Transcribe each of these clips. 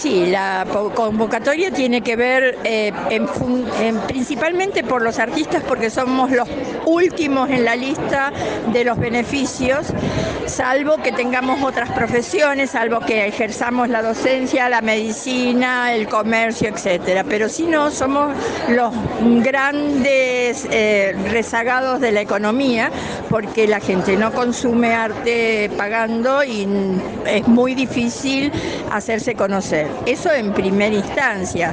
Sí, la convocatoria tiene que ver eh, principalmente por los artistas porque somos los últimos en la lista de los beneficios, salvo que tengamos otras profesiones, salvo que ejerzamos la docencia, la medicina, el comercio, etcétera. Pero si no, somos los grandes eh, rezagados de la economía porque la gente no consume arte pagando y es muy difícil hacerse conocer. Eso en primera instancia.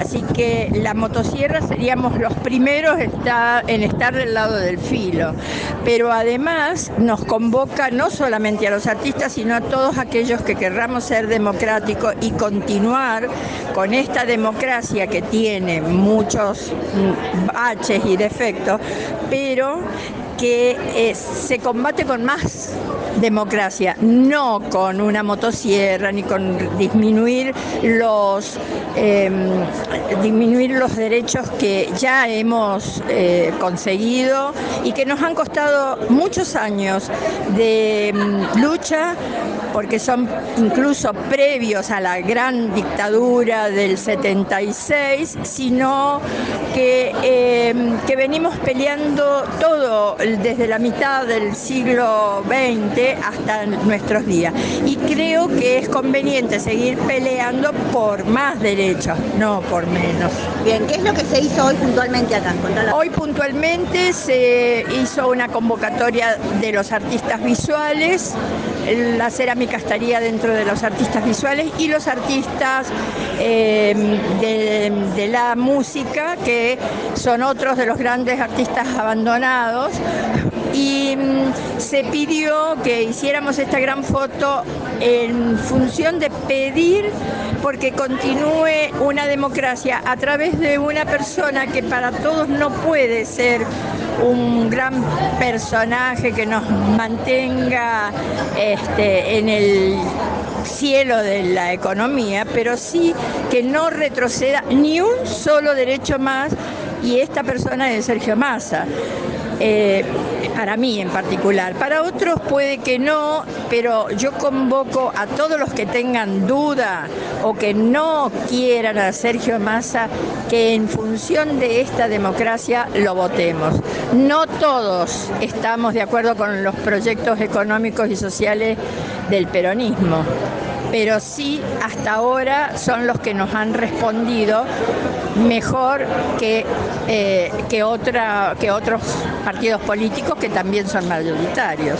Así que la motosierra seríamos los primeros en estar del lado del filo. Pero además nos convoca no solamente a los artistas, sino a todos aquellos que querramos ser democráticos y continuar con esta democracia que tiene muchos baches y defectos, pero que eh, se combate con más democracia, no con una motosierra ni con disminuir los em, disminuir los derechos que ya hemos eh, conseguido y que nos han costado muchos años de em, lucha porque son incluso previos a la gran dictadura del 76, sino que, em, que venimos peleando todo desde la mitad del siglo XX hasta nuestros días. Y creo que es conveniente seguir peleando por más derechos, no por menos. Bien, ¿qué es lo que se hizo hoy puntualmente acá? Hoy puntualmente se hizo una convocatoria de los artistas visuales, la cerámica estaría dentro de los artistas visuales y los artistas em, de, la música, que son otros de los grandes artistas abandonados. Y mm, se pidió que hiciéramos esta gran foto en función de pedir porque continúe una democracia a través de una persona que para todos no puede ser un gran personaje que nos mantenga este, en el cielo de la economía, pero sí que no retroceda ni un solo derecho más y esta persona es Sergio Massa. Eh, para mí en particular. Para otros puede que no, pero yo convoco a todos los que tengan duda o que no quieran a Sergio Massa que en función de esta democracia lo votemos. No todos estamos de acuerdo con los proyectos económicos y sociales del peronismo pero sí hasta ahora son los que nos han respondido mejor que, eh, que, otra, que otros partidos políticos que también son mayoritarios.